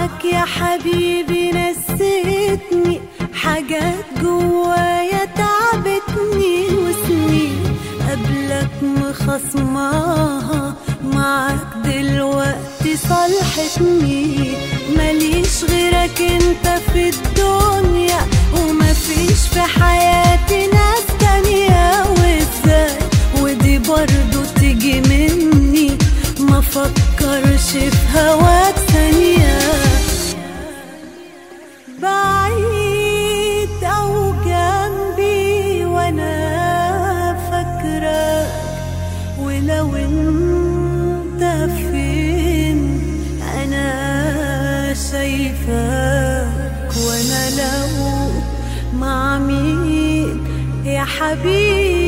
معاك يا حبيبي نسيتني. حاجات جوايا تعبتني وسنين قبلك مخصماها معاك دلوقتي صالحتني. ماليش غيرك انت في الدنيا ومفيش في حياتي ناس تانية. وإزاي؟ ودي برضو تيجي مني. مفكرش في هواك ثانية مين يا حبيبي